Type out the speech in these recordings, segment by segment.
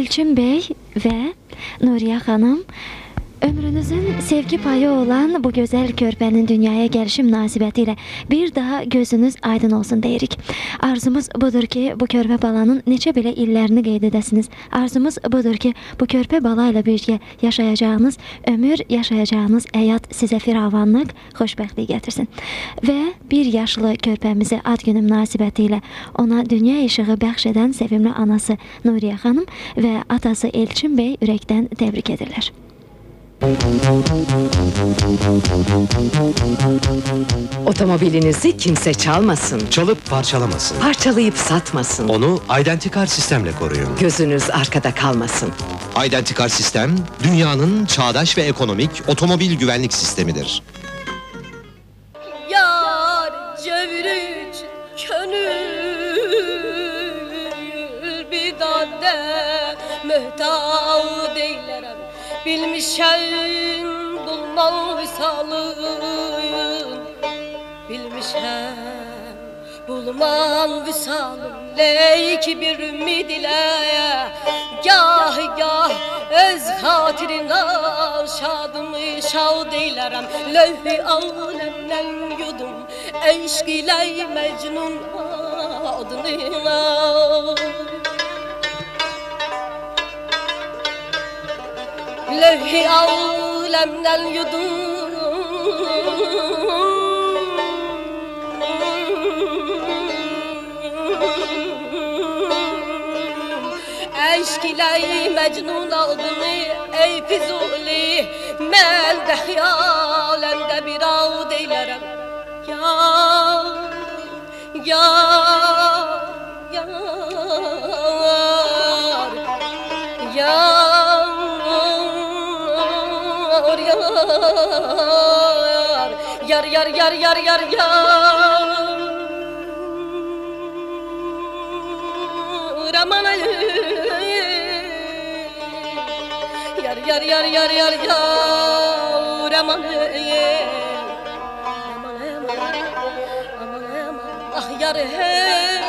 Elçin Bey ve Nuriye Hanım Ömrünüzün sevgi payı olan bu gözəl körpənin dünyaya gəlişi münasibətilə bir daha gözünüz aydın olsun deyirik. Arzumuz budur ki, bu körpə balanın neçə belə illərini qeyd edəsiniz. Arzumuz budur ki, bu körpə bala ilə birgə yaşayacağınız ömür, yaşayacağınız həyat sizə firavanlıq, xoşbəxtlik gətirsin. Və bir yaşlı körpəmizi ad günü münasibətilə ona dünya işığı bəxş edən sevimli anası Nuriyə xanım və atası Elçin bəy ürəkdən təbrik edirlər. Otomobilinizi kimse çalmasın, Çalıp parçalamasın. parçalayıp satmasın. Onu Identikar sistemle koruyun. Gözünüz arkada kalmasın. Identikar sistem, dünyanın çağdaş ve ekonomik otomobil güvenlik sistemidir. Yar cevriç könül bir dade mühtav deylərəm Bilmişəm bulmal visalın Bilmişəm bulman visalın Leyki bir ümid ilə Gah gah öz xatirinə şadımı şad eylərəm Lövhi aləmdən yudum. Eşq ilə məcnun adına Levhi alemden yudum. Eşk ile mecnun aldını ey Fizuli Men de hayalende bir av yar, yar, yar, yar, yar, yar, yar, aman ay. Yar, yar, yar, yar, yar, yar, aman ay. Aman ay, aman ay, aman. Ah yar hey.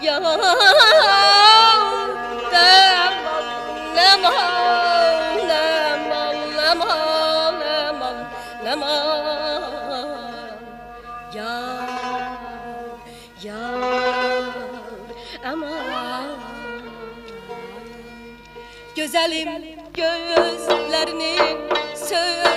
Ya Güzelim gözlerinin söhbəti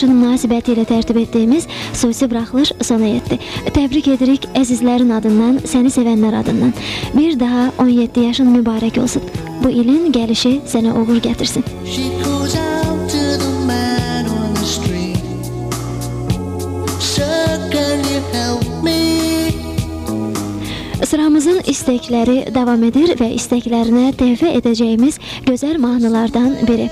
17 yaşı münasibəti ilə tərtib etdiyimiz xüsusi buraxılış sona yetdi. Təbrik edirik əzizlərin adından, səni sevənlər adından. Bir daha 17 yaşın mübarək olsun. Bu ilin gəlişi sənə uğur gətirsin. She goes out to the man on the street. Sir, can you help me? Sıramızın istekləri davam edir və isteklərinə təhvə edəcəyimiz gözəl mahnılardan biri.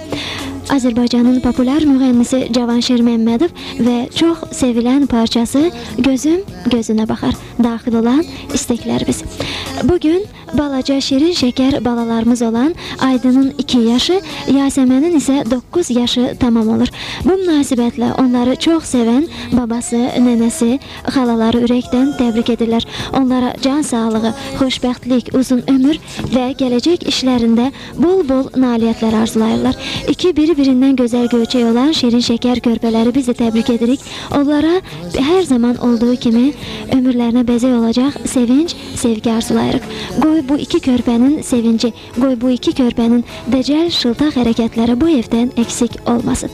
Azərbaycanın populyar müğənnisi Cavanşir Məmmədov və çox sevilən parçası Gözüm gözünə baxar daxil olan isteklərimiz. Bu gün balaca şirin şəkər balalarımız olan Aydının 2 yaşı, Yasəmənin isə 9 yaşı tamam olur. Bu münasibətlə onları çox sevən babası, nənəsi, xalaları ürəkdən təbrik edirlər. Onlara can sağlığı, xoşbəxtlik, uzun ömür və gələcək işlərində bol-bol nailiyyətlər arzulayırlar. İki biri-birindən gözəl göyçək olan şirin şəkər körpələri biz də təbrik edirik. Onlara hər zaman olduğu kimi ömürlərinə bəzək olacaq sevinç, sevgi arzulayırıq. Qoy bu iki körpənin sevinci, qoy bu iki körpənin dəcəl şıltaq hərəkətləri bu evdən eksik olmasın.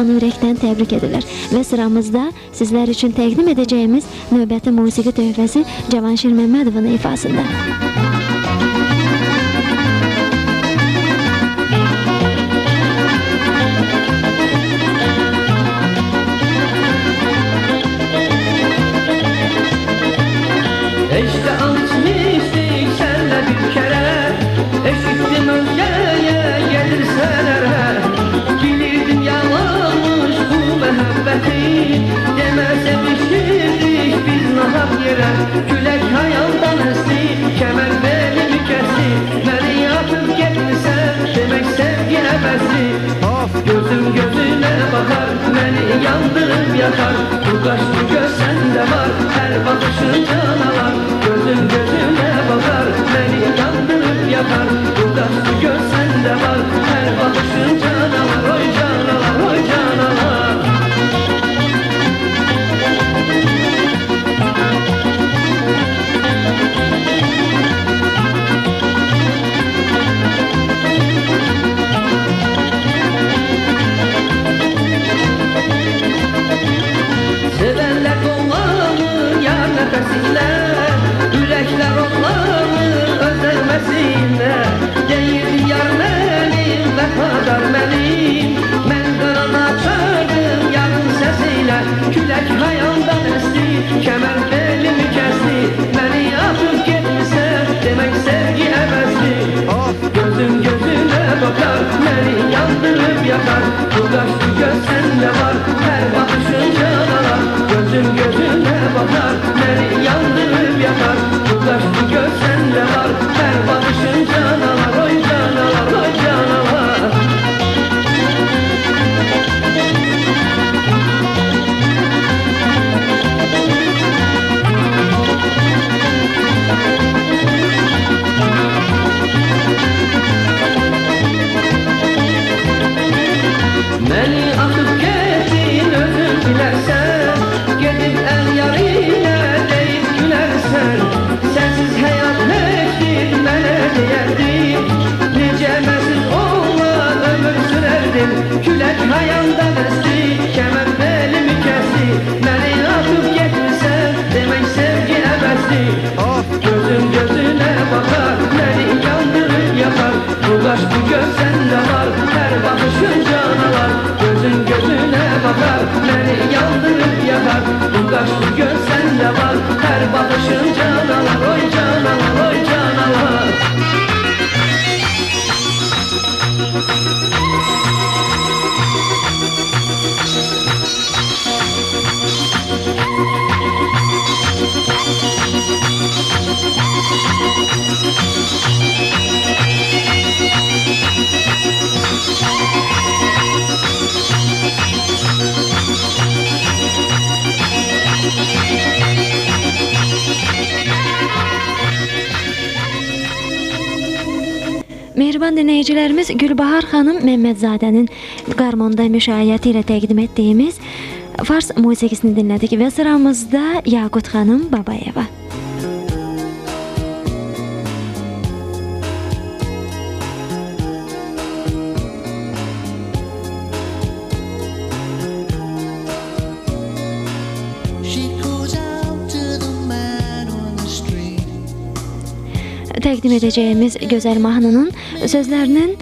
Onu ürəkdən təbrik edirlər və sıramızda sizlər üçün təqdim edəcəyimiz növbəti musiqi töhfəsi Cavanşir Məmmədovun ifasında. İşte demek sevgi ebesi Of gözüm gözüne bakar beni yandırıp yakar. Bu kaş bu göz sende var her bakışın canavar. Gözüm gözüme dinləyicilərimiz Gülbahar xanım Məmmədzadənin qarmonda müşayiəti ilə təqdim etdiyimiz Fars musiqisini dinlədik və sıramızda Yaqut xanım Babayeva. Təqdim edəcəyimiz gözəl mahnının sözlərinin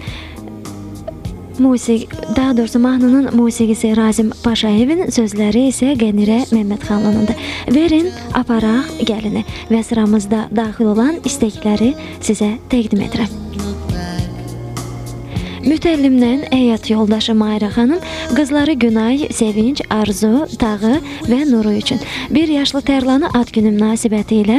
musiq, daha doğrusu mahnının musiqisi Razim Paşayevin, sözləri isə Qənirə Məmmədxanlınındır. Verin, aparaq gəlini və sıramızda daxil olan istəkləri sizə təqdim edirəm. Mütəllimdən həyat yoldaşı Mayra xanım qızları Günay, Sevinç, Arzu, Tağı və Nuru üçün 1 yaşlı Tərlanı ad günü münasibəti ilə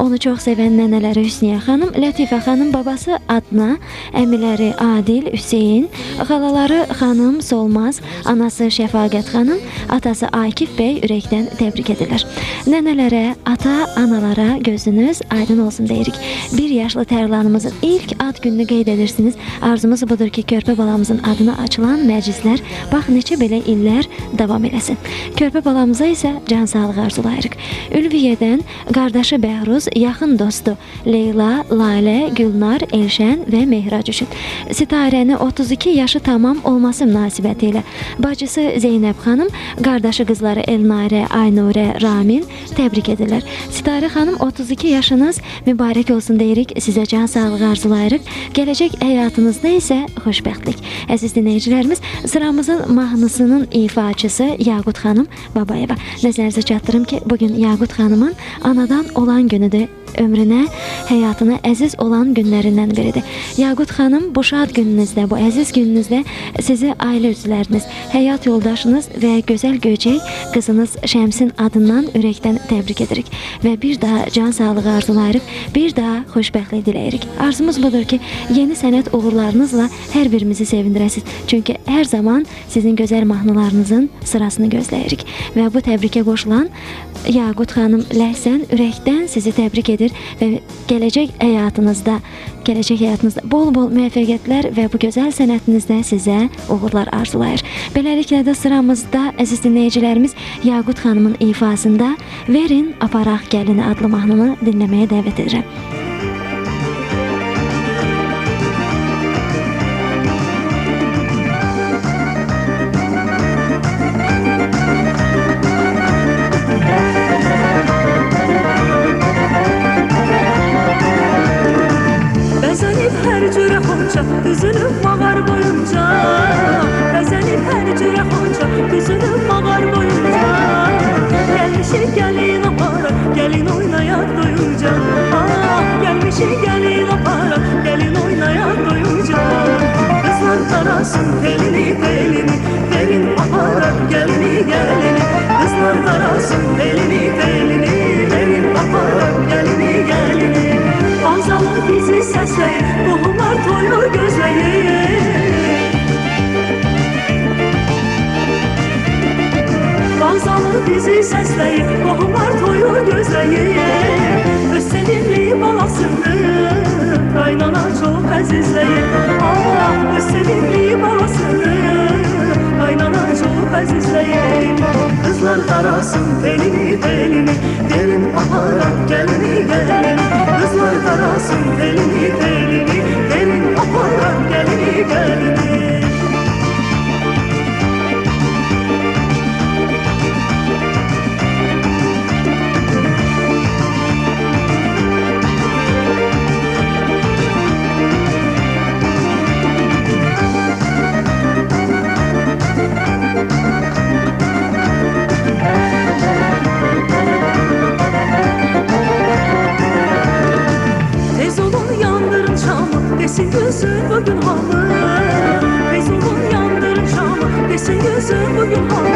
onu çox sevən nənələri Hüsniyə xanım, Lətifə xanım babası Adna, əmiləri Adil, Hüseyn, xalaları xanım Solmaz, anası Şəfaqət xanım, atası Akif bəy ürəkdən təbrik edirlər. Nənələrə, ata-analara gözünüz aydın olsun deyirik. 1 yaşlı Tərlanımızın ilk ad gününü qeyd edirsiniz. Arzumuz budur ki, körpə balamızın adına açılan məclislər bax neçə belə illər davam eləsin. Körpə balamıza isə can sağlığı arzulayırıq. Ülviyyədən qardaşı Bəhruz, yaxın dostu Leyla, Lalə, Gülnar, Elşən və Mehrac üçün Sitarəni 32 yaşı tamam olması münasibəti ilə bacısı Zeynəb xanım, qardaşı qızları Elnarə, Aynurə, Ramin təbrik edirlər. Sitarə xanım 32 yaşınız mübarək olsun deyirik. Sizə can sağlığı arzulayırıq. Gələcək həyatınızda isə xoşbəxtlik. Əziz dinləyicilərimiz, sıramızın mahnısının ifaçısı Yaqut xanım Babayeva. Nəzərinizə çatdırım ki, bu gün Yaqut xanımın anadan olan günüdür. Ömrünə, həyatına əziz olan günlərindən biridir. Yaqut xanım, bu şad gününüzdə, bu əziz gününüzdə sizi ailə üzvləriniz, həyat yoldaşınız və gözəl göyçək qızınız Şəmsin adından ürəkdən təbrik edirik və bir daha can sağlığı arzulayırıq, bir daha xoşbəxtlik diləyirik. Arzumuz budur ki, yeni sənət uğurlarınızla hər birimizi sevindirəsiz. Çünki hər zaman sizin gözəl mahnılarınızın sırasını gözləyirik və bu təbrikə qoşulan Yaqut xanım Ləhsən ürəkdən sizi təbrik edir və gələcək həyatınızda, gələcək həyatınızda bol-bol müvəffəqiyyətlər və bu gözəl sənətinizdə sizə uğurlar arzulayır. Beləliklə də sıramızda əziz dinləyicilərimiz Yaqut xanımın ifasında Verin aparaq gəlini adlı mahnını dinləməyə dəvət edirəm. bizi səsləyib Qohumlar toyu gözləyib Öz sevimli balasını Qaynana çox əzizləyib Allah öz sevimli balasını Qaynana çox əzizləyib Qızlar arasın belini belini Gelin aparaq gəlini gəlin Qızlar arasın belini belini Gelin aparaq gəlini gəlini Desin gözün bugün hamı Tez olun yandırın şamı. Desin gözün bugün hamı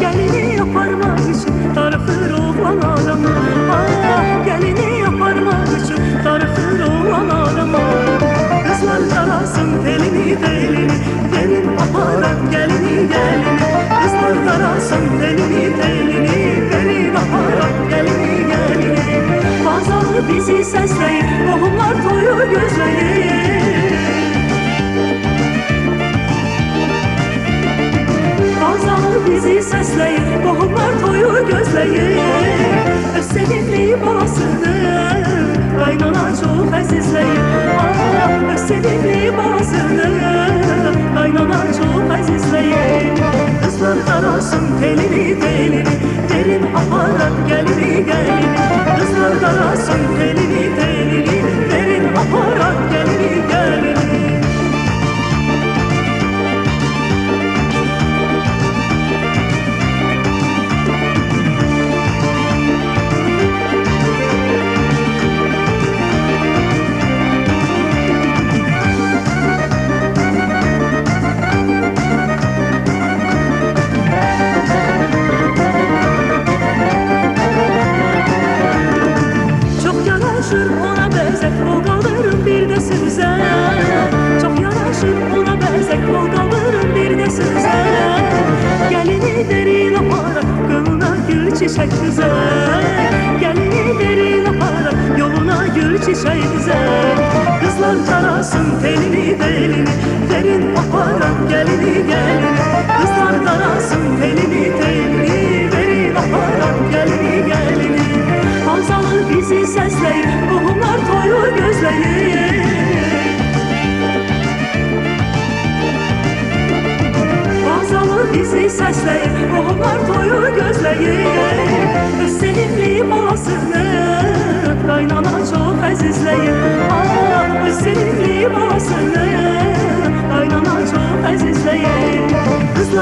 Gelini yaparmak için Darıxır oğlan adamı Ah gelini yaparmak için Darıxır oğlan adamı Kızlar karasın telini telini. Gelin aparak gelini gelini. Kızlar karasın telini telini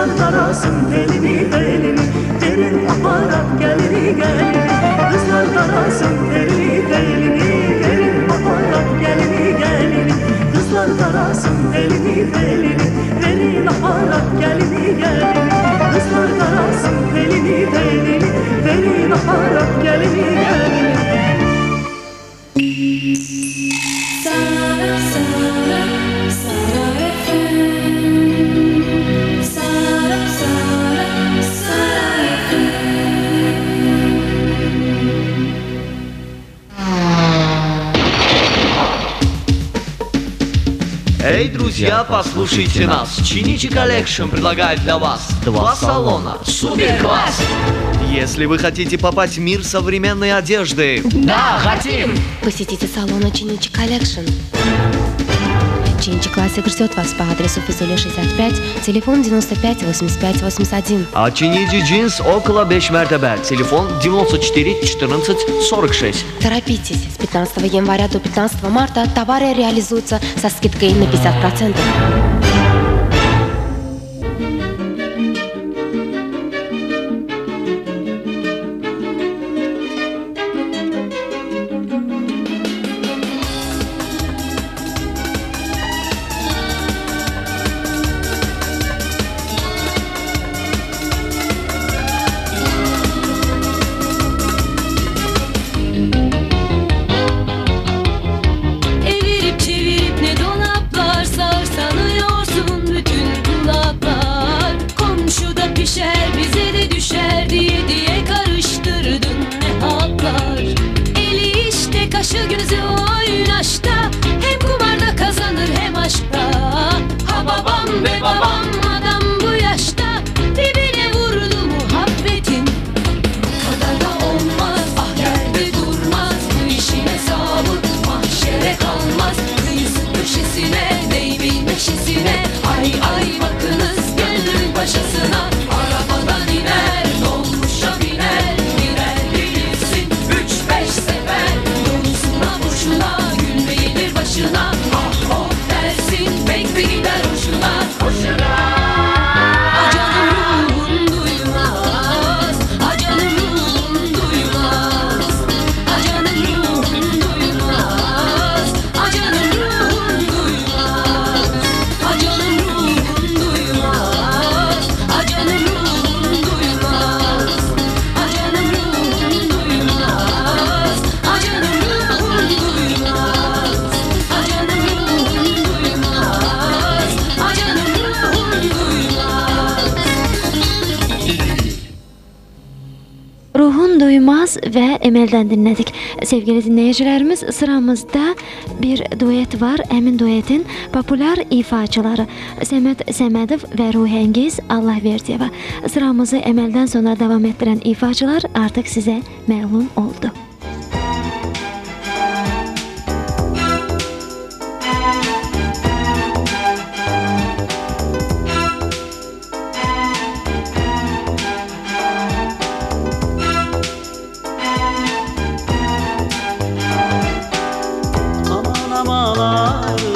Kuşlar tarasın elini elini Derin aparat gelini gelini. Kızlar tarasın elini elini Derin aparat gelini gelini. Kızlar tarasın elini elini Derin aparat gelini gelini. Kızlar tarasın elini elini Derin aparat gelini gelini. Послушайте нас. Чиничи Collection предлагает для вас два салона. Супер класс! Если вы хотите попасть в мир современной одежды, Посетите салон Чиничи Коллекшн. Чиничи Классик ждет вас по адресу Физуля 65, телефон 95 85 81. а Чиничи Джинс около 5 мәртәбә. Телефон 94 14 46. Торопитесь, 15 января до 15 марта товары реализуются со скидкой на 50%. Viva və Emeldən dinlədik. Sevgili dinləyicilərimiz, sıramızda bir duet var. Həmin duetin populyar ifaçıları Səməd Səmədov və Ruhəngiz Allahverdiyeva. Sıramızı Emeldən sonra davam etdirən ifaçılar artıq sizə məlum oldu. semalar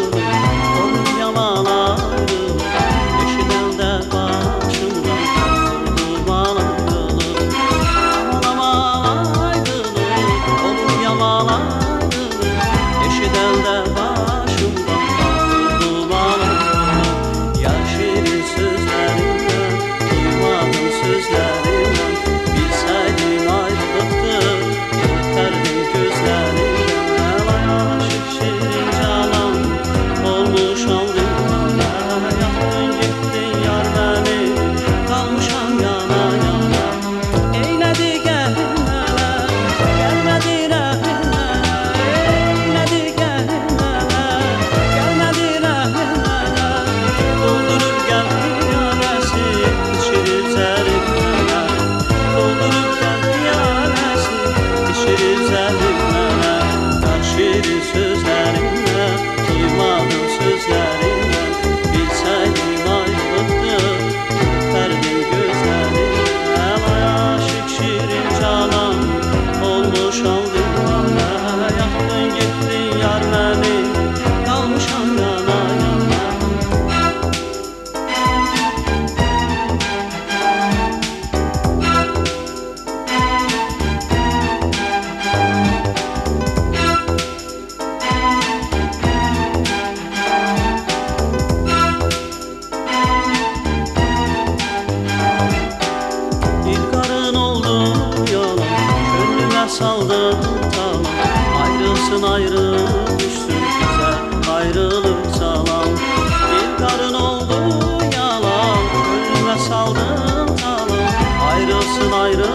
Ayrılsın ayrı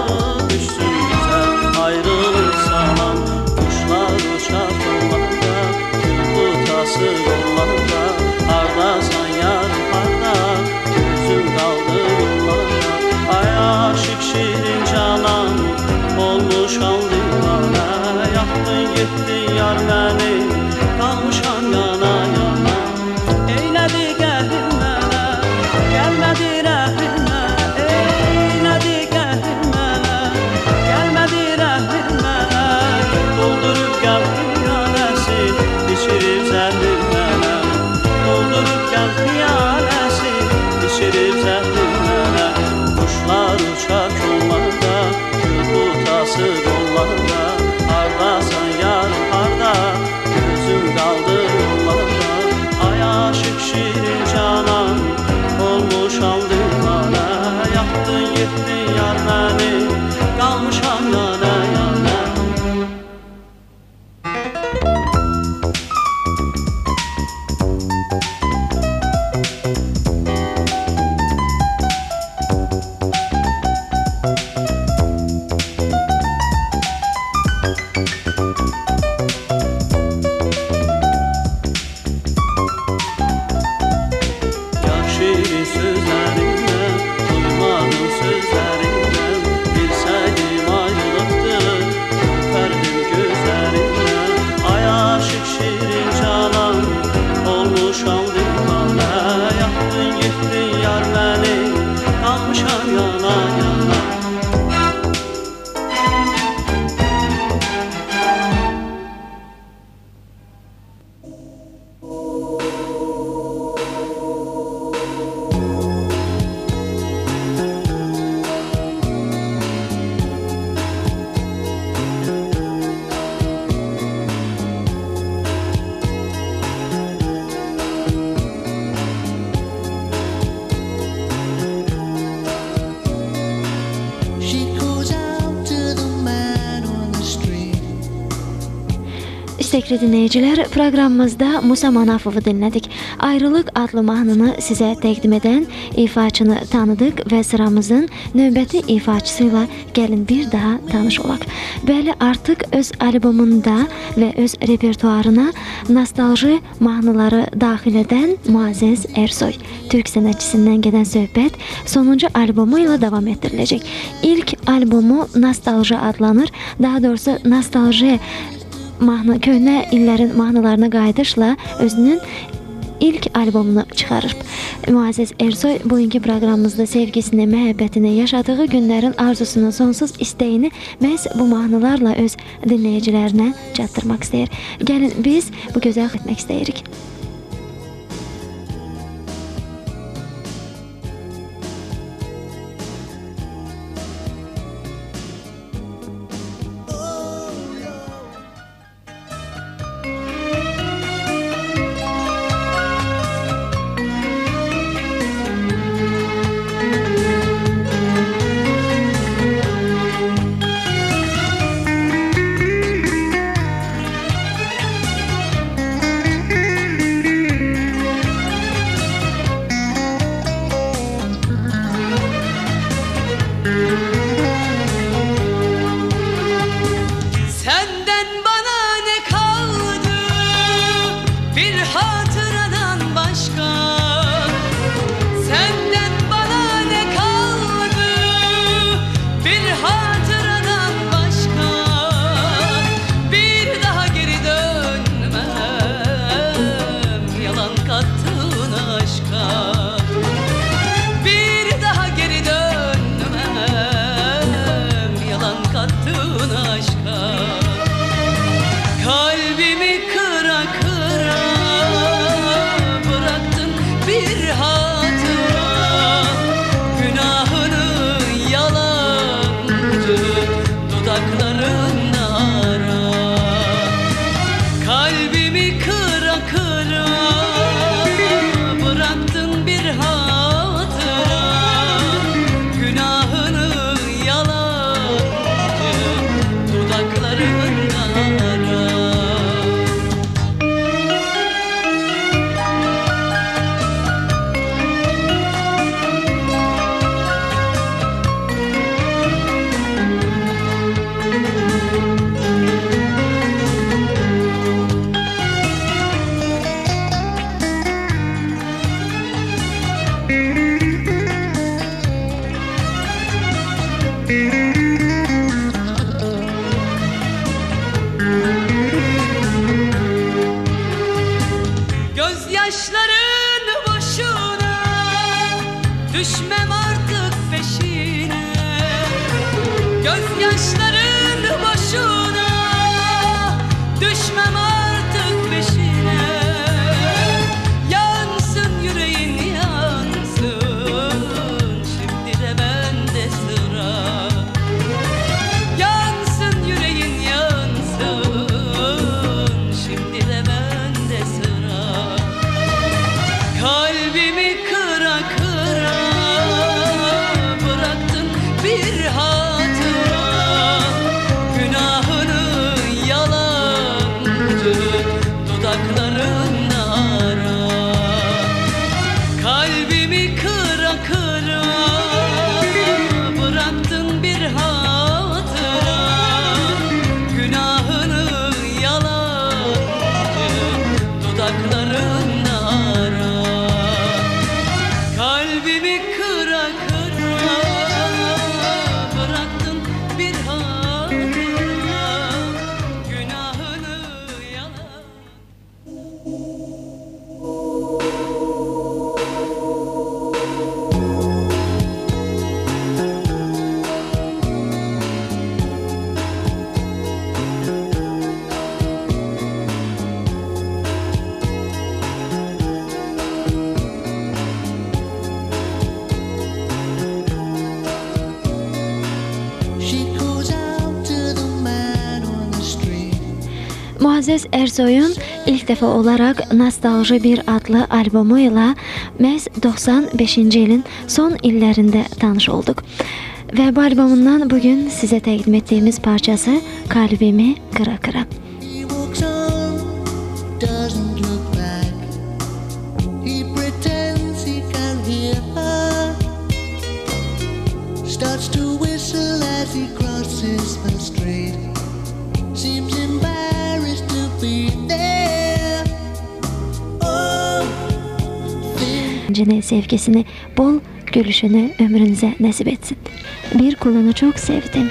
düşsün bize Ayrılırsan kuşlar uçar yollarda Gül kutası yollarda. Ardasan yarım parda. Gözüm kaldı yollarda. Ay aşık şirin canan. Olmuş kanlı bana Yaktın gittin yar beni. İstekli dinləyicilər, proqramımızda Musa Manafovu dinlədik. Ayrılıq adlı mahnını sizə təqdim edən ifaçını tanıdıq və sıramızın növbəti ifaçısı ilə gəlin bir daha tanış olaq. Bəli, artıq öz albomunda və öz repertuarına nostalji mahnıları daxil edən Muazzez Ersoy, türk sənətçisindən gedən söhbət sonuncu albomu ilə davam etdiriləcək. İlk albomu Nostalji adlanır. Daha doğrusu nostalji mahnı köhnə illərin mahnılarına qayıdışla özünün ilk albomunu çıxarır. Müazzez Ersoy bugünkü proqramımızda sevgisini, məhəbbətini, yaşadığı günlərin arzusunu, sonsuz istəyini məhz bu mahnılarla öz dinləyicilərinə çatdırmaq istəyir. Gəlin biz bu gözəl etmək istəyirik. Krishna Ersoyun ilk dəfə olaraq Nostalji bir adlı albomu ilə məhz 95-ci ilin son illərində tanış olduq. Və bu albomundan bu gün sizə təqdim etdiyimiz parçası Kalbimi qıra qıra. sevgini, sevgisini, bol gülüşünü ömrünüze nasip etsin. Bir kulunu çok sevdim.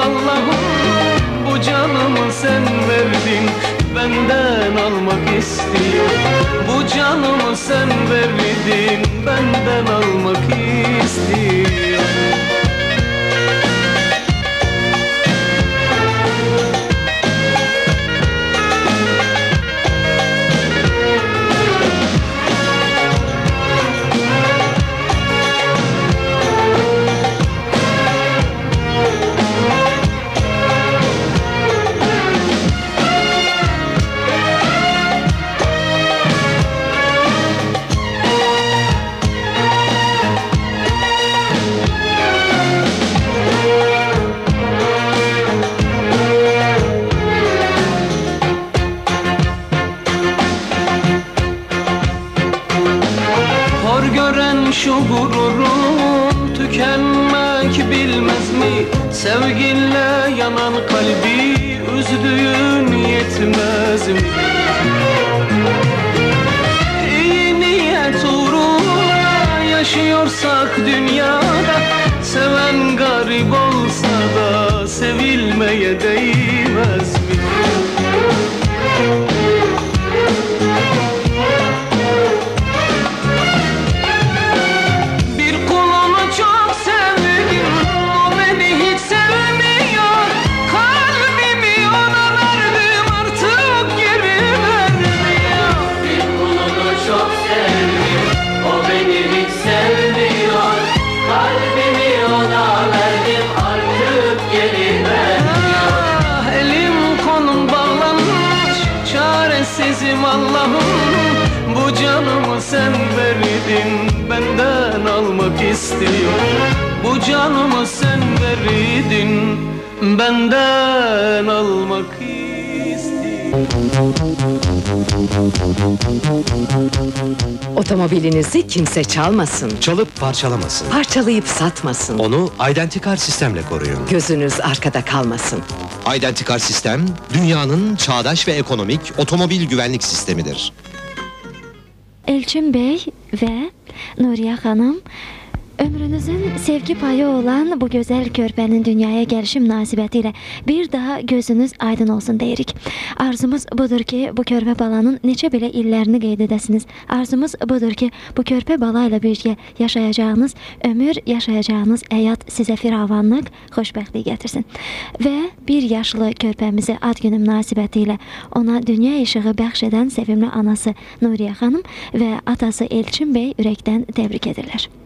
Allah'ım Bu canımı sen verdin Benden almak istiyor Bu canımı sen verdin Benden almak istiyor sevilmeye değmez mi? Bir kulunu çok sevdim O beni hiç sevmiyor. Kalbimi ona verdim artık geri vermiyor. Bir kulunu çok sevdim O beni hiç sevmiyor. Kalbimi ona verdim artık geri vermiyor Elim konum bağlanmış Çaresizim Allah'ım. Bu canımı sen verdin Benden almak istiyor Bu canımı sen verdin Benden almak istiyor Otomobilinizi kimse çalmasın. Çalıp parçalamasın. Parçalayıp satmasın. Onu Identikar sistemle koruyun. Gözünüz arkada kalmasın. Identikar sistem, dünyanın çağdaş ve ekonomik otomobil güvenlik sistemidir. Elçin Bey ve Nuriye Hanım Ömrünüzün sevgi payı olan bu güzel körpenin dünyaya gelişi münasibətilə bir daha gözünüz aydın olsun deyirik. Arzumuz budur ki, bu körpə balanın neçə belə illərini qeyd edəsiniz. Arzumuz budur ki, bu körpə bala ilə birgə yaşayacağınız ömür, yaşayacağınız həyat sizə firavanlıq, xoşbəxtlik gətirsin. Və bir yaşlı körpəmizi ad günü münasibətilə ona dünya işığı bəxş edən sevimli anası Nuriye xanım və atası Elçin Bey ürəkdən təbrik edirlər.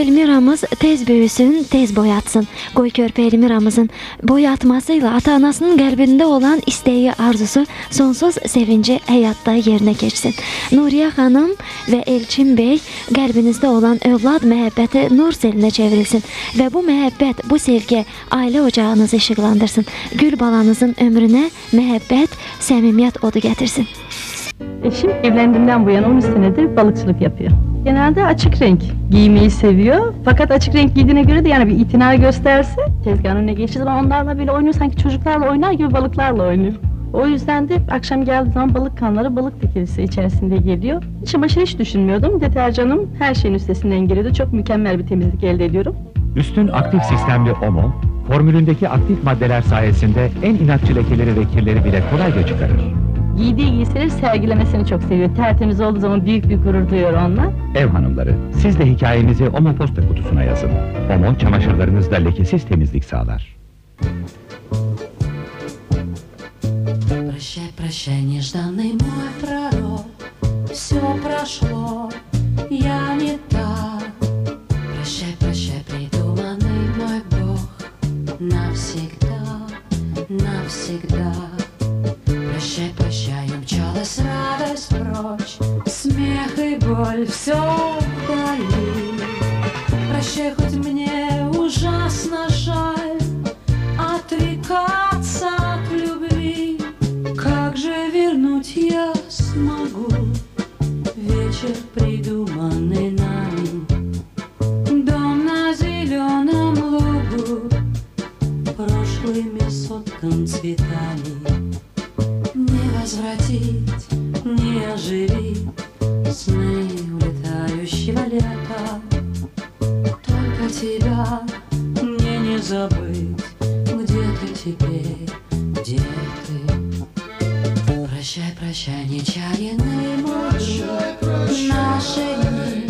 Elmiramız tez böyüsün, tez boyatsın. Qoy körpə Elmiramızın boyatmasıyla ata-anasının qəlbində olan istəyi, arzusu, sonsuz sevinci həyatda yerinə keçsin. Nuriyə xanım və Elçin bəy qəlbinizdə olan övlad məhəbbəti nur selinə çevrilsin və bu məhəbbət, bu sevgi ailə ocağınızı işıqlandırsın. Gül balanızın ömrünə məhəbbət, səmimiyyət odu gətirsin. Eşim evlendiğinden bu yana 13 senedir balıkçılık yapıyor. Genelde açık renk giymeyi seviyor. Fakat açık renk giydiğine göre de yani bir itina gösterse tezgahın önüne geçtiği zaman onlarla böyle oynuyor sanki çocuklarla oynar gibi balıklarla oynuyor. O yüzden de akşam geldiği zaman balık kanları balık tekilisi içerisinde geliyor. Çamaşır hiç düşünmüyordum. Deterjanım her şeyin üstesinden geliyordu. Çok mükemmel bir temizlik elde ediyorum. Üstün aktif sistemli Omo, formülündeki aktif maddeler sayesinde en inatçı lekeleri ve kirleri bile kolayca çıkarır Giydiği giysileri sergilemesini çok seviyor. Tertemiz olduğu zaman büyük bir gurur duyuyor onunla. Ev hanımları, siz de hikayenizi Omo posta kutusuna yazın. Omo çamaşırlarınızda lekesiz temizlik sağlar. Прощай, прощай, нежданный мой пророк Все прошло, я не так Прощай, прощай, придуманный мой Бог Навсегда, навсегда Прощай, прощай, Умчалась радость прочь Смех и боль, все вдали. Прощай, хоть мне ужасно жаль Отрекаться от любви. Как же вернуть я смогу? Вечер, придуманный нами Дом на зеленом лугу Прошлыми соткан цветами возвратить, не оживить Сны улетающего лета. Только тебя мне не забыть Где ты теперь, где ты? Прощай, прощай, нечаянный мой Наши дни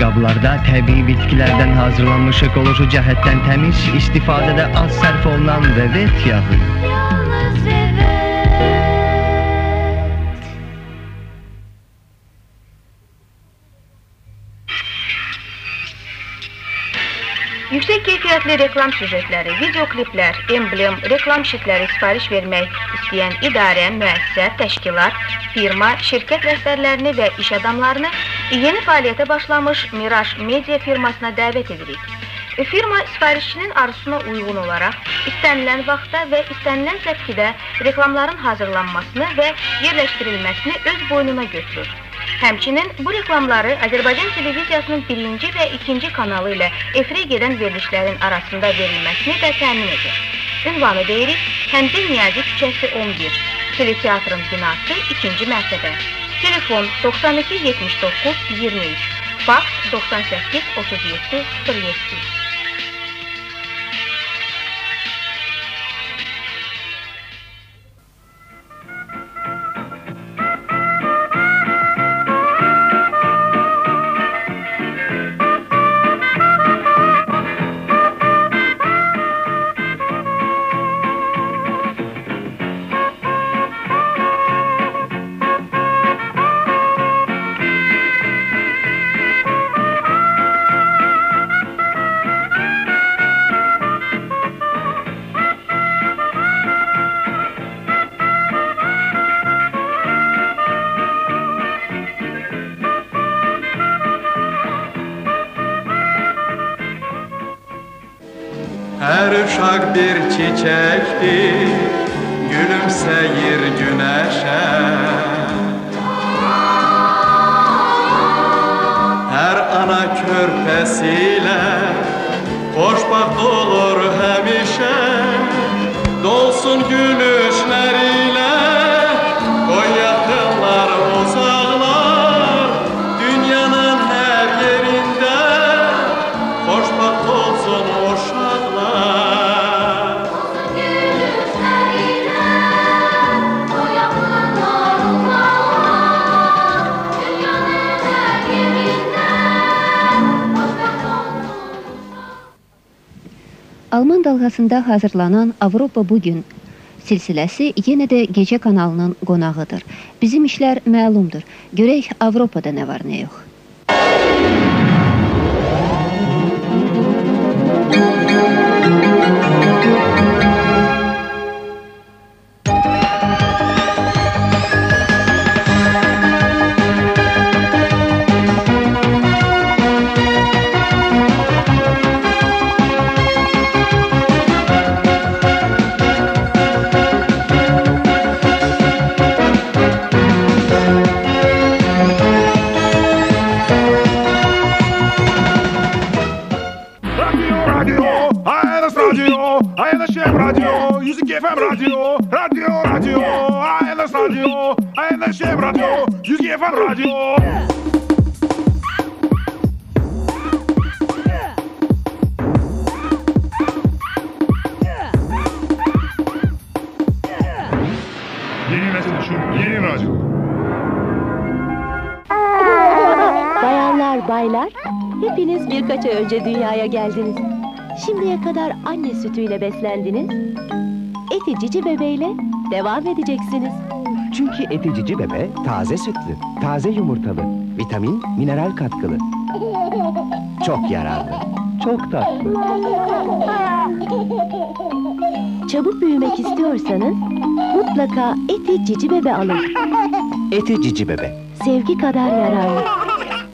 qablarda təbii bitkilərdən hazırlanmış ekoloji cəhətdən təmiz, istifadədə az sərf olunan vevet yağı. Yüksek keyfiyyətli reklam süjetləri, videokliplər, emblem, reklam şitləri sifariş vermək istəyən idarə, müəssisə, təşkilat, firma, şirkət rəhbərlərini və iş adamlarını yeni fəaliyyətə başlamış Miraj Media firmasına dəvət edirik. Firma sifarişçinin arzusuna uyğun olaraq istənilən vaxtda və istənilən səpkidə reklamların hazırlanmasını və yerləşdirilməsini öz boynuna götürür. Həmçinin bu reklamları Azərbaycan televiziyasının birinci və ikinci kanalı ilə efirə gedən verilişlərin arasında verilməsini də təmin edir. Ünvanı deyirik, Həmzə Niyazi küçəsi 11, Teleteatrın binası 2-ci mərtəbə. Telefon 92 79 23, faks 98 37 07. chance. Alman dalğasında hazırlanan Avropa bugün silsiləsi yenə də gecə kanalının qonağıdır. Bizim işlər məlumdur. Görək Avropada nə var, nə yox. ANSM Radio, Music FM Radio. Yeni nesil için yeni radyo. Bayanlar, baylar, hepiniz birkaç ay önce dünyaya geldiniz. Şimdiye kadar anne sütüyle beslendiniz. Eti cici bebeğiyle devam edeceksiniz. Çünkü eti cici bebe taze sütlü, taze yumurtalı, vitamin, mineral katkılı. Çok yararlı, çok tatlı. Çabuk büyümek istiyorsanız mutlaka eti cici bebe alın. Eti cici bebe. Sevgi kadar yararlı.